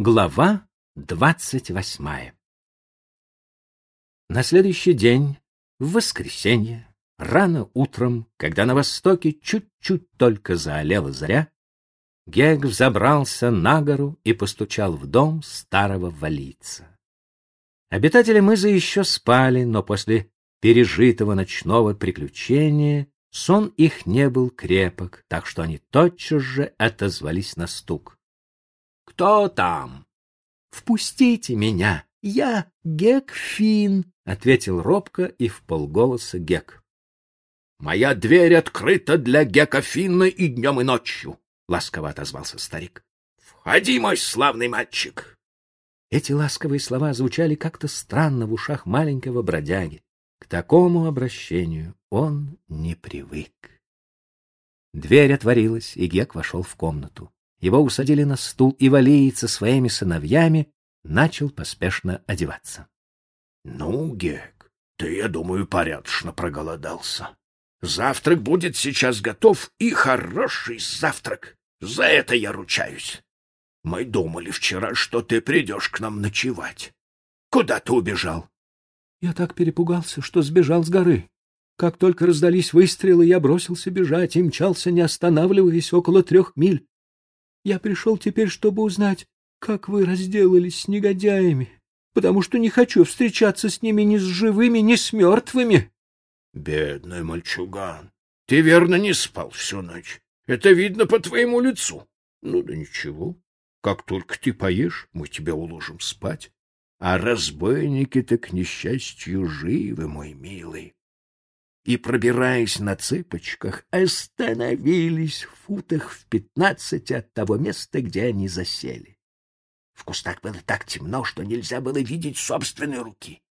Глава двадцать восьмая На следующий день, в воскресенье, рано утром, когда на востоке чуть-чуть только заолела заря, Гег взобрался на гору и постучал в дом старого валийца. Обитатели мызы еще спали, но после пережитого ночного приключения сон их не был крепок, так что они тотчас же отозвались на стук. Кто там? Впустите меня. Я Гек Фин, ответил робко и вполголоса Гек. Моя дверь открыта для Гека Финна и днем, и ночью, ласково отозвался старик. Входи, мой славный мальчик. Эти ласковые слова звучали как-то странно в ушах маленького бродяги. К такому обращению он не привык. Дверь отворилась, и Гек вошел в комнату. Его усадили на стул, и валиец со своими сыновьями начал поспешно одеваться. — Ну, Гек, ты, я думаю, порядочно проголодался. Завтрак будет сейчас готов, и хороший завтрак. За это я ручаюсь. Мы думали вчера, что ты придешь к нам ночевать. Куда ты убежал? Я так перепугался, что сбежал с горы. Как только раздались выстрелы, я бросился бежать и мчался, не останавливаясь, около трех миль. Я пришел теперь, чтобы узнать, как вы разделались с негодяями, потому что не хочу встречаться с ними ни с живыми, ни с мертвыми. Бедный мальчуган, ты верно не спал всю ночь. Это видно по твоему лицу. Ну да ничего. Как только ты поешь, мы тебя уложим спать. А разбойники-то, к несчастью, живы, мой милый и, пробираясь на цыпочках, остановились в футах в пятнадцати от того места, где они засели. В кустах было так темно, что нельзя было видеть собственной руки.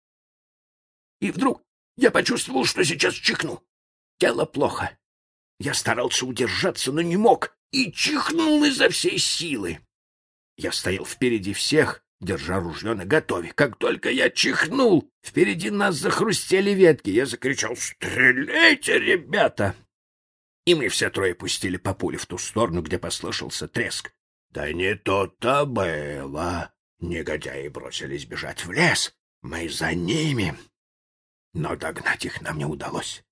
И вдруг я почувствовал, что сейчас чихну. Тело плохо. Я старался удержаться, но не мог, и чихнул изо всей силы. Я стоял впереди всех, держа ружье наготове. Как только я чихнул, впереди нас захрустели ветки. Я закричал «Стреляйте, ребята!» И мы все трое пустили по пуле в ту сторону, где послышался треск. Да не то-то было. Негодяи бросились бежать в лес. Мы за ними. Но догнать их нам не удалось.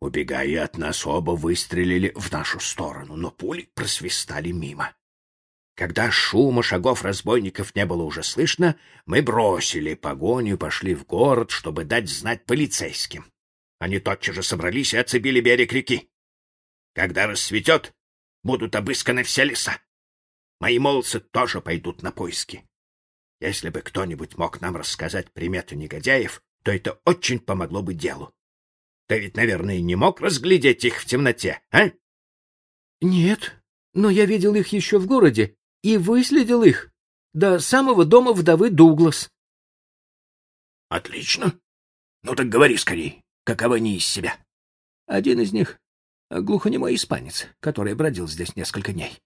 Убегая от нас, оба выстрелили в нашу сторону, но пули просвистали мимо. Когда шума шагов разбойников не было уже слышно, мы бросили погоню и пошли в город, чтобы дать знать полицейским. Они тотчас же собрались и оцепили берег реки. Когда рассветет, будут обысканы все леса. Мои молодцы тоже пойдут на поиски. Если бы кто-нибудь мог нам рассказать приметы негодяев, то это очень помогло бы делу. Ты ведь, наверное, не мог разглядеть их в темноте, а? — Нет, но я видел их еще в городе и выследил их до самого дома вдовы Дуглас. — Отлично. Ну так говори скорей, каковы они из себя. Один из них — глухонемой испанец, который бродил здесь несколько дней.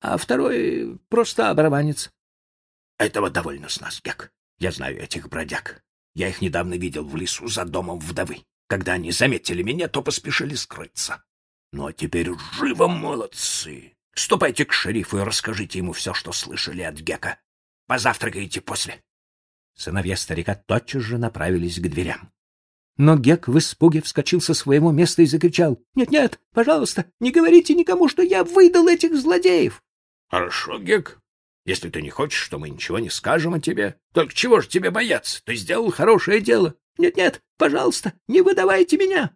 А второй — просто оборванец. — Этого довольно с нас, Гек. Я знаю этих бродяг. Я их недавно видел в лесу за домом вдовы. Когда они заметили меня, то поспешили скрыться. Ну а теперь живо молодцы. Ступайте к шерифу и расскажите ему все, что слышали от Гека. Позавтракайте после. Сыновья старика тотчас же направились к дверям. Но Гек в испуге вскочил со своего места и закричал. «Нет, — Нет-нет, пожалуйста, не говорите никому, что я выдал этих злодеев! — Хорошо, Гек. Если ты не хочешь, что мы ничего не скажем о тебе, только чего же тебе бояться? Ты сделал хорошее дело. Нет-нет, пожалуйста, не выдавайте меня.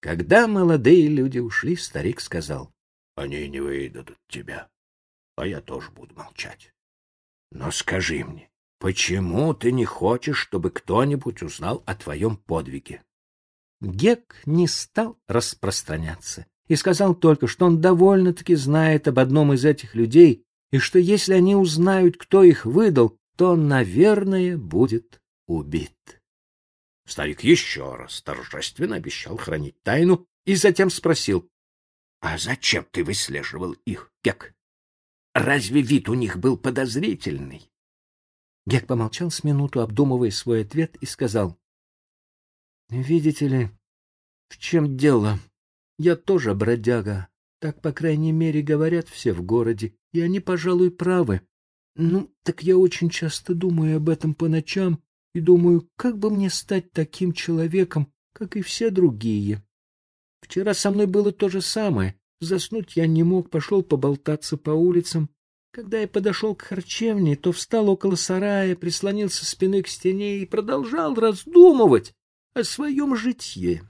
Когда молодые люди ушли, старик сказал. Они не выдадут тебя, а я тоже буду молчать. Но скажи мне, почему ты не хочешь, чтобы кто-нибудь узнал о твоем подвиге? Гек не стал распространяться и сказал только, что он довольно-таки знает об одном из этих людей и что если они узнают, кто их выдал, то он, наверное, будет убит. Старик еще раз торжественно обещал хранить тайну и затем спросил, а зачем ты выслеживал их, Гек? Разве вид у них был подозрительный? Гек помолчал с минуту, обдумывая свой ответ, и сказал. — Видите ли, в чем дело? Я тоже бродяга. Так, по крайней мере, говорят все в городе, и они, пожалуй, правы. Ну, так я очень часто думаю об этом по ночам и думаю, как бы мне стать таким человеком, как и все другие. Вчера со мной было то же самое. Заснуть я не мог, пошел поболтаться по улицам. Когда я подошел к харчевне, то встал около сарая, прислонился спиной к стене и продолжал раздумывать о своем житье.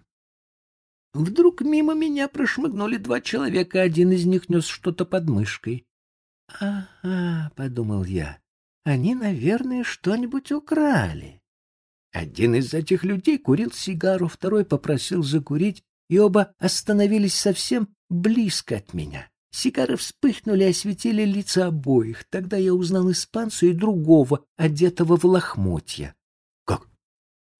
Вдруг мимо меня прошмыгнули два человека, один из них нес что-то под мышкой. «Ага», — подумал я, — «они, наверное, что-нибудь украли». Один из этих людей курил сигару, второй попросил закурить, и оба остановились совсем близко от меня. Сигары вспыхнули и осветили лица обоих. Тогда я узнал испанца и другого, одетого в лохмотья. — Как?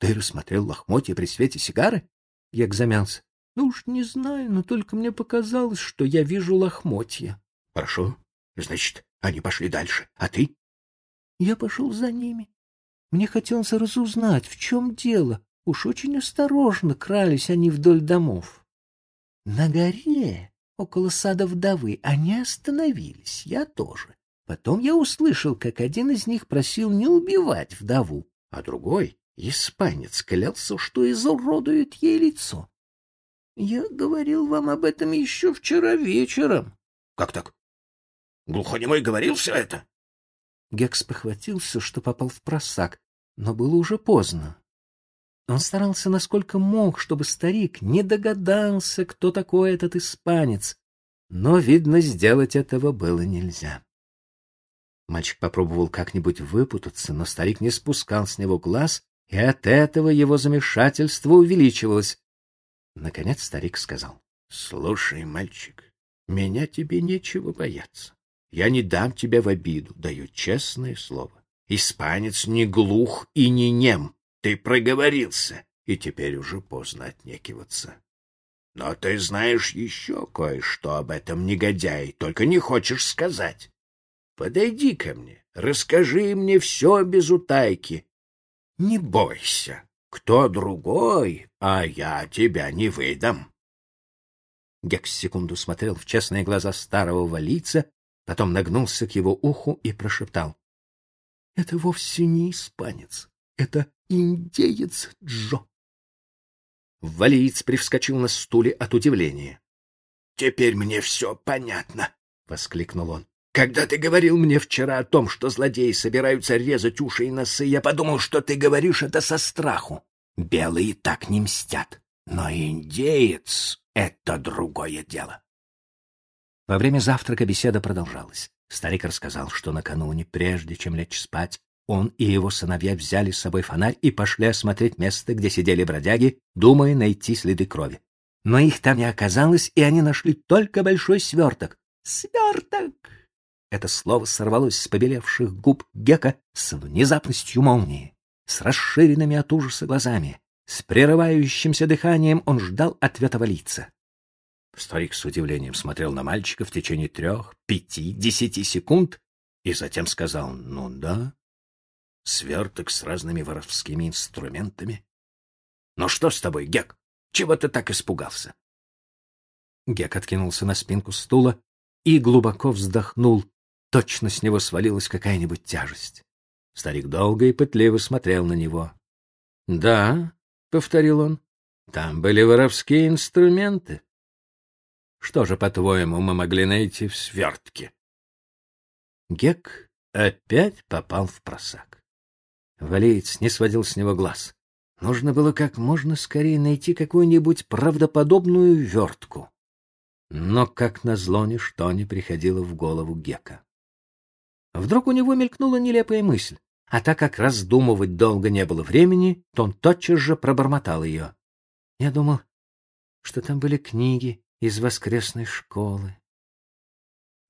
Ты рассмотрел лохмотья при свете сигары? Я замялся. — Ну уж не знаю, но только мне показалось, что я вижу лохмотья. — Хорошо. Значит, они пошли дальше. А ты? Я пошел за ними. Мне хотелось разузнать, в чем дело. Уж очень осторожно крались они вдоль домов. На горе, около сада вдовы, они остановились, я тоже. Потом я услышал, как один из них просил не убивать вдову, а другой, испанец, клялся, что изуродует ей лицо. Я говорил вам об этом еще вчера вечером. — Как так? Глухонемой говорил все это? Гекс похватился, что попал в просак, но было уже поздно. Он старался насколько мог, чтобы старик не догадался, кто такой этот испанец, но, видно, сделать этого было нельзя. Мальчик попробовал как-нибудь выпутаться, но старик не спускал с него глаз, и от этого его замешательство увеличивалось. Наконец старик сказал, — Слушай, мальчик, меня тебе нечего бояться. Я не дам тебя в обиду, даю честное слово. Испанец не глух и не нем. Ты проговорился, и теперь уже поздно отнекиваться. Но ты знаешь еще кое-что об этом негодяе, только не хочешь сказать. Подойди ко мне, расскажи мне все без утайки. Не бойся, кто другой, а я тебя не выдам. Гекс секунду смотрел в честные глаза старого валийца, потом нагнулся к его уху и прошептал. — Это вовсе не испанец, это индеец Джо. Валиец привскочил на стуле от удивления. — Теперь мне все понятно, — воскликнул он. — Когда ты говорил мне вчера о том, что злодеи собираются резать уши и носы, я подумал, что ты говоришь это со страху. Белые так не мстят, но индеец — это другое дело. Во время завтрака беседа продолжалась. Старик рассказал, что накануне, прежде чем лечь спать, он и его сыновья взяли с собой фонарь и пошли осмотреть место, где сидели бродяги, думая найти следы крови. Но их там не оказалось, и они нашли только большой сверток. «Сверток!» Это слово сорвалось с побелевших губ Гека с внезапностью молнии, с расширенными от ужаса глазами. С прерывающимся дыханием он ждал ответа валица. Старик с удивлением смотрел на мальчика в течение трех, пяти, десяти секунд и затем сказал «Ну да, сверток с разными воровскими инструментами. Ну что с тобой, Гек? Чего ты так испугался?» Гек откинулся на спинку стула и глубоко вздохнул. Точно с него свалилась какая-нибудь тяжесть. Старик долго и пытливо смотрел на него. «Да», — повторил он, — «там были воровские инструменты. Что же, по-твоему, мы могли найти в свертке? Гек опять попал в просак. Валеец не сводил с него глаз. Нужно было как можно скорее найти какую-нибудь правдоподобную вертку. Но, как назло, ничто не приходило в голову Гека. Вдруг у него мелькнула нелепая мысль, а так как раздумывать долго не было времени, то он тотчас же пробормотал ее. Я думал, что там были книги, из воскресной школы.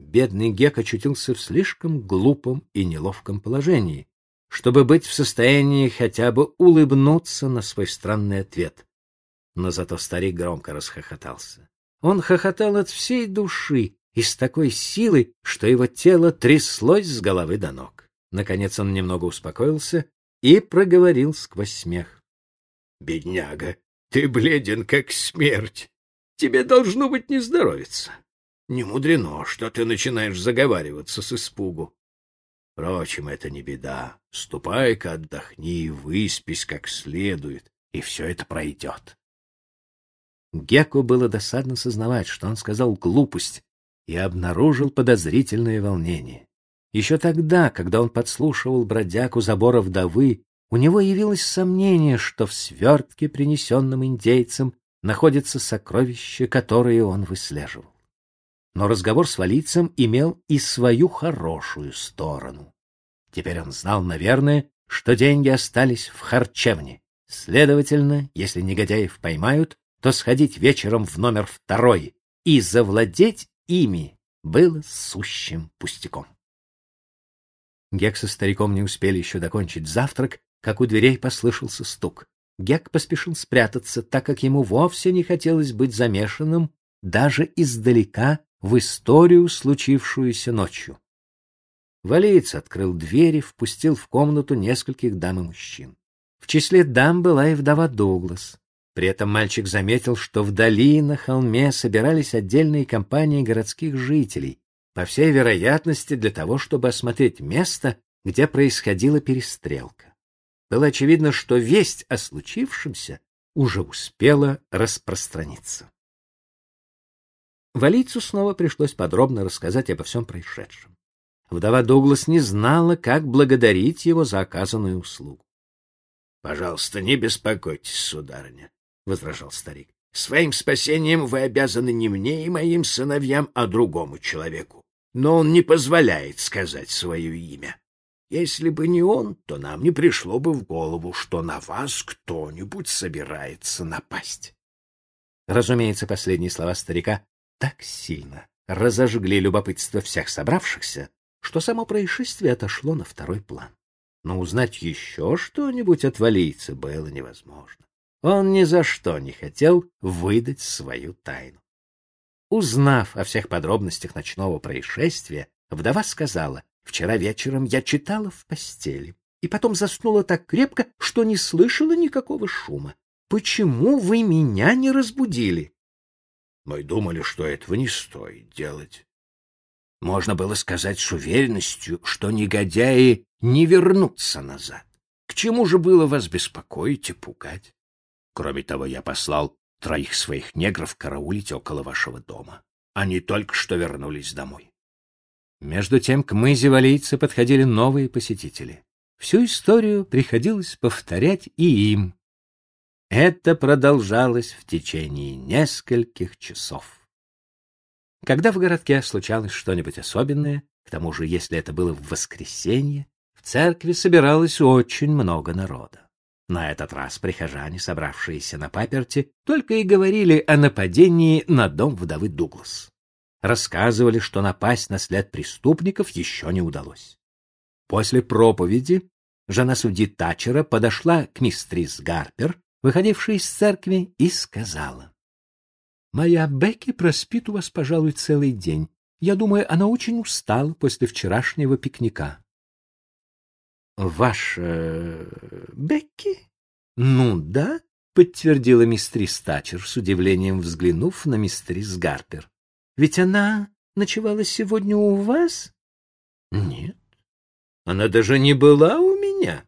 Бедный Гек очутился в слишком глупом и неловком положении, чтобы быть в состоянии хотя бы улыбнуться на свой странный ответ. Но зато старик громко расхохотался. Он хохотал от всей души и с такой силой, что его тело тряслось с головы до ног. Наконец он немного успокоился и проговорил сквозь смех. — Бедняга, ты бледен, как смерть. Тебе должно быть не здоровится. Не мудрено, что ты начинаешь заговариваться с испугу. Впрочем, это не беда. Ступай-ка отдохни, выспись как следует, и все это пройдет. Геку было досадно сознавать, что он сказал глупость и обнаружил подозрительное волнение. Еще тогда, когда он подслушивал бродягу забора вдовы, у него явилось сомнение, что в свертке, принесенном индейцам, находится сокровище, которое он выслеживал. Но разговор с валийцем имел и свою хорошую сторону. Теперь он знал, наверное, что деньги остались в харчевне. Следовательно, если негодяев поймают, то сходить вечером в номер второй и завладеть ими было сущим пустяком. Гек со стариком не успели еще докончить завтрак, как у дверей послышался стук. Гек поспешил спрятаться, так как ему вовсе не хотелось быть замешанным даже издалека в историю, случившуюся ночью. Валиец открыл дверь и впустил в комнату нескольких дам и мужчин. В числе дам была и вдова Дуглас. При этом мальчик заметил, что вдали на холме собирались отдельные компании городских жителей, по всей вероятности для того, чтобы осмотреть место, где происходила перестрелка. Было очевидно, что весть о случившемся уже успела распространиться. Валийцу снова пришлось подробно рассказать обо всем происшедшем. Вдова Дуглас не знала, как благодарить его за оказанную услугу. — Пожалуйста, не беспокойтесь, сударыня. — возражал старик. — Своим спасением вы обязаны не мне и моим сыновьям, а другому человеку. Но он не позволяет сказать свое имя. Если бы не он, то нам не пришло бы в голову, что на вас кто-нибудь собирается напасть. Разумеется, последние слова старика так сильно разожгли любопытство всех собравшихся, что само происшествие отошло на второй план. Но узнать еще что-нибудь от валийца было невозможно. Он ни за что не хотел выдать свою тайну. Узнав о всех подробностях ночного происшествия, вдова сказала, «Вчера вечером я читала в постели, и потом заснула так крепко, что не слышала никакого шума. Почему вы меня не разбудили?» Мы думали, что этого не стоит делать. Можно было сказать с уверенностью, что негодяи не вернутся назад. К чему же было вас беспокоить и пугать? Кроме того, я послал троих своих негров караулить около вашего дома. Они только что вернулись домой. Между тем к мызе валийца подходили новые посетители. Всю историю приходилось повторять и им. Это продолжалось в течение нескольких часов. Когда в городке случалось что-нибудь особенное, к тому же, если это было в воскресенье, в церкви собиралось очень много народа. На этот раз прихожане, собравшиеся на паперти, только и говорили о нападении на дом вдовы Дуглас. Рассказывали, что напасть на след преступников еще не удалось. После проповеди жена судьи Тачера подошла к мистрис Гарпер, выходившей из церкви, и сказала. — Моя Бекки проспит у вас, пожалуй, целый день. Я думаю, она очень устала после вчерашнего пикника. — Ваша Бекки? — Ну да, — подтвердила мистрис Тачер, с удивлением взглянув на мистрис Гарпер. — Ведь она ночевала сегодня у вас? — Нет, она даже не была у меня.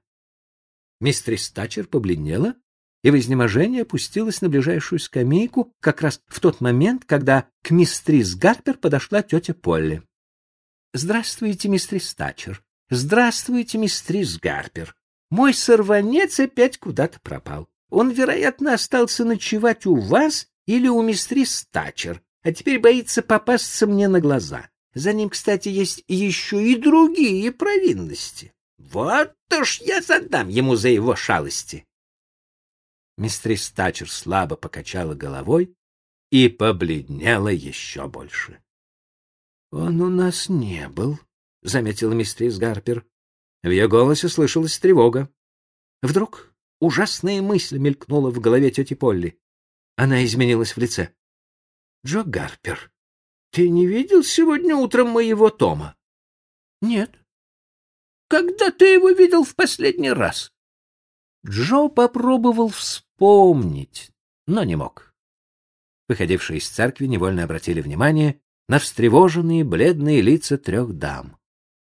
Мистрис Тачер побледнела и в изнеможении опустилась на ближайшую скамейку как раз в тот момент, когда к мистрис Гарпер подошла тетя Полли. — Здравствуйте, мистрис Тачер, Здравствуйте, мистрис Гарпер. Мой сорванец опять куда-то пропал. Он, вероятно, остался ночевать у вас или у мистрис Тачер, а теперь боится попасться мне на глаза. За ним, кстати, есть еще и другие провинности. Вот уж я задам ему за его шалости. Мистрис Тачер слабо покачала головой и побледнела еще больше. — Он у нас не был, — заметила мистерис Гарпер. В ее голосе слышалась тревога. Вдруг ужасная мысль мелькнула в голове тети Полли. Она изменилась в лице. — Джо Гарпер, ты не видел сегодня утром моего Тома? — Нет. — Когда ты его видел в последний раз? Джо попробовал вспомнить, но не мог. Выходившие из церкви невольно обратили внимание на встревоженные бледные лица трех дам.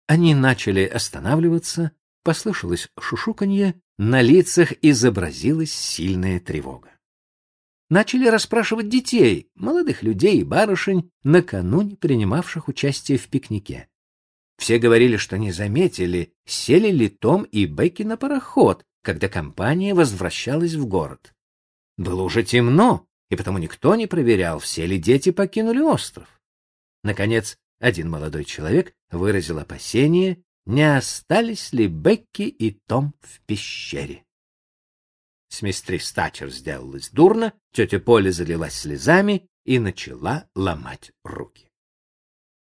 Они начали останавливаться, послышалось шушуканье, на лицах изобразилась сильная тревога. Начали расспрашивать детей, молодых людей и барышень, накануне принимавших участие в пикнике. Все говорили, что не заметили, сели ли Том и Бекки на пароход, когда компания возвращалась в город. Было уже темно, и потому никто не проверял, все ли дети покинули остров. Наконец, один молодой человек выразил опасение, не остались ли Бекки и Том в пещере. С мистерис Тачер сделалось дурно, тетя Поля залилась слезами и начала ломать руки.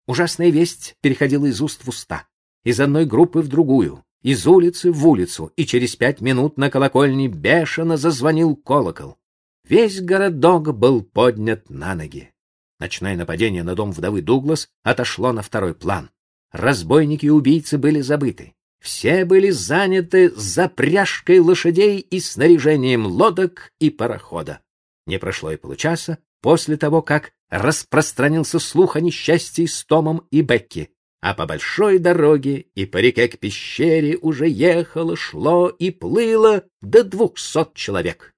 Ужасная весть переходила из уст в уста, из одной группы в другую, из улицы в улицу, и через пять минут на колокольне бешено зазвонил колокол. Весь городок был поднят на ноги. Ночное нападение на дом вдовы Дуглас отошло на второй план. Разбойники и убийцы были забыты. Все были заняты запряжкой лошадей и снаряжением лодок и парохода. Не прошло и получаса после того, как распространился слух о несчастье с Томом и Бекки, а по большой дороге и по реке к пещере уже ехало, шло и плыло до двухсот человек.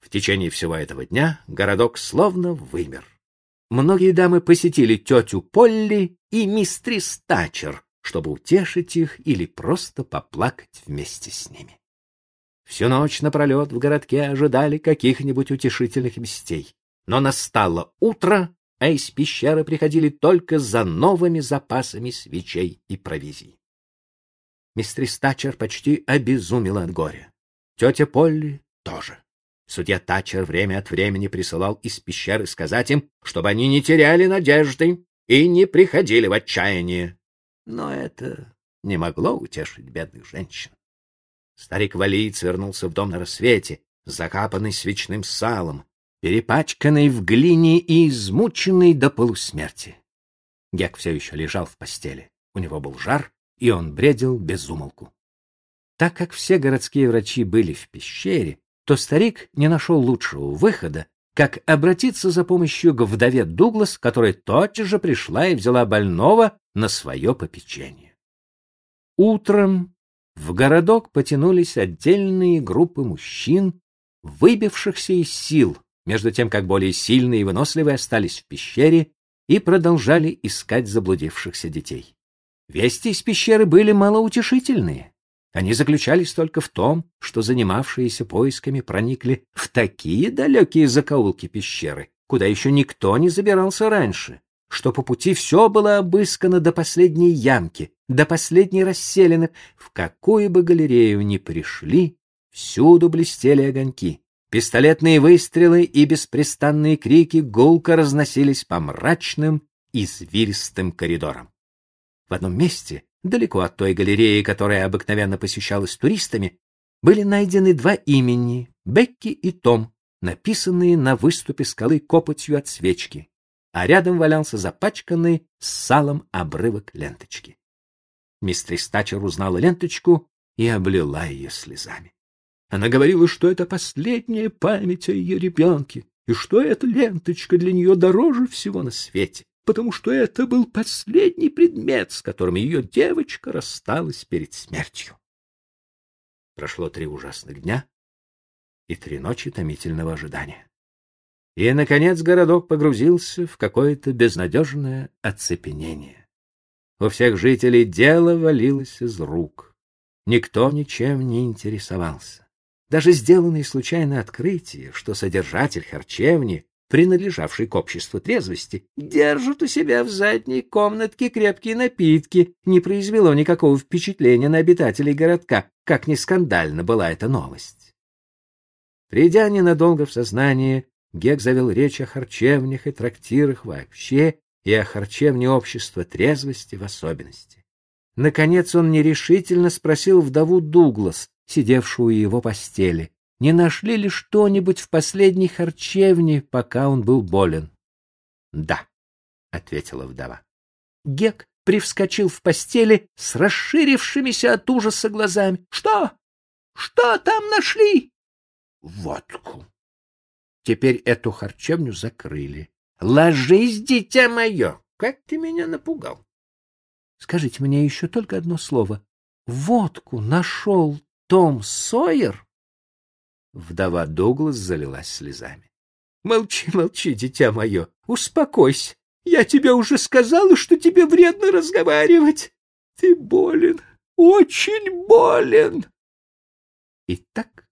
В течение всего этого дня городок словно вымер. Многие дамы посетили тетю Полли и мистрис Тачер, чтобы утешить их или просто поплакать вместе с ними. Всю ночь напролет в городке ожидали каких-нибудь утешительных вестей. Но настало утро, а из пещеры приходили только за новыми запасами свечей и провизий. Мистрис Тачер почти обезумела от горя. Тетя Полли тоже. Судья Тачер время от времени присылал из пещеры сказать им, чтобы они не теряли надежды и не приходили в отчаяние. Но это не могло утешить бедных женщин. Старик Валиец вернулся в дом на рассвете, закапанный свечным салом, перепачканный в глине и измученный до полусмерти. Гек все еще лежал в постели. У него был жар, и он бредил без умолку. Так как все городские врачи были в пещере, то старик не нашел лучшего выхода, как обратиться за помощью к вдове Дуглас, которая тотчас же пришла и взяла больного на свое попечение. Утром в городок потянулись отдельные группы мужчин, выбившихся из сил, между тем как более сильные и выносливые остались в пещере и продолжали искать заблудившихся детей. Вести из пещеры были малоутешительные. Они заключались только в том, что занимавшиеся поисками проникли в такие далекие закоулки пещеры, куда еще никто не забирался раньше, что по пути все было обыскано до последней ямки, до последней расселены, в какую бы галерею ни пришли, всюду блестели огоньки. Пистолетные выстрелы и беспрестанные крики гулко разносились по мрачным, извилистым коридорам. В одном месте далеко от той галереи, которая обыкновенно посещалась туристами, были найдены два имени — Бекки и Том, написанные на выступе скалы копотью от свечки, а рядом валялся запачканный с салом обрывок ленточки. Мистрис Тачер узнала ленточку и облила ее слезами. Она говорила, что это последняя память о ее ребенке, и что эта ленточка для нее дороже всего на свете потому что это был последний предмет, с которым ее девочка рассталась перед смертью. Прошло три ужасных дня и три ночи томительного ожидания. И, наконец, городок погрузился в какое-то безнадежное оцепенение. У всех жителей дело валилось из рук. Никто ничем не интересовался. Даже сделанные случайно открытия, что содержатель харчевни принадлежавший к обществу трезвости, держит у себя в задней комнатке крепкие напитки, не произвело никакого впечатления на обитателей городка, как ни скандальна была эта новость. Придя ненадолго в сознание, Гек завел речь о харчевнях и трактирах вообще и о харчевне общества трезвости в особенности. Наконец он нерешительно спросил вдову Дуглас, сидевшую у его постели, не нашли ли что-нибудь в последней харчевне, пока он был болен? — Да, — ответила вдова. Гек привскочил в постели с расширившимися от ужаса глазами. — Что? Что там нашли? — Водку. Теперь эту харчевню закрыли. — Ложись, дитя мое! Как ты меня напугал! Скажите мне еще только одно слово. Водку нашел Том Сойер? Вдова Дуглас залилась слезами. — Молчи, молчи, дитя мое, успокойся. Я тебе уже сказала, что тебе вредно разговаривать. Ты болен, очень болен. Итак,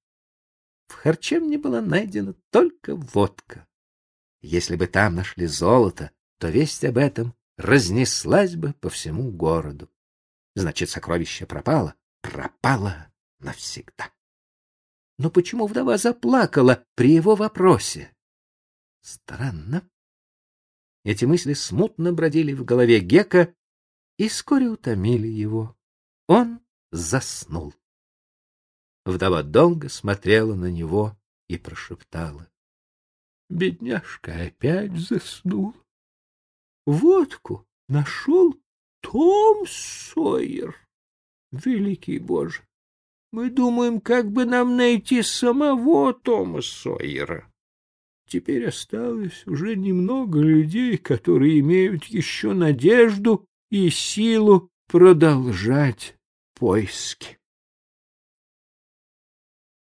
в харчевне была найдена только водка. Если бы там нашли золото, то весть об этом разнеслась бы по всему городу. Значит, сокровище пропало, пропало навсегда. Но почему вдова заплакала при его вопросе? Странно. Эти мысли смутно бродили в голове Гека и вскоре утомили его. Он заснул. Вдова долго смотрела на него и прошептала. Бедняжка опять заснул. Водку нашел Том Сойер. Великий Боже! Мы думаем, как бы нам найти самого Тома Сойера. Теперь осталось уже немного людей, которые имеют еще надежду и силу продолжать поиски.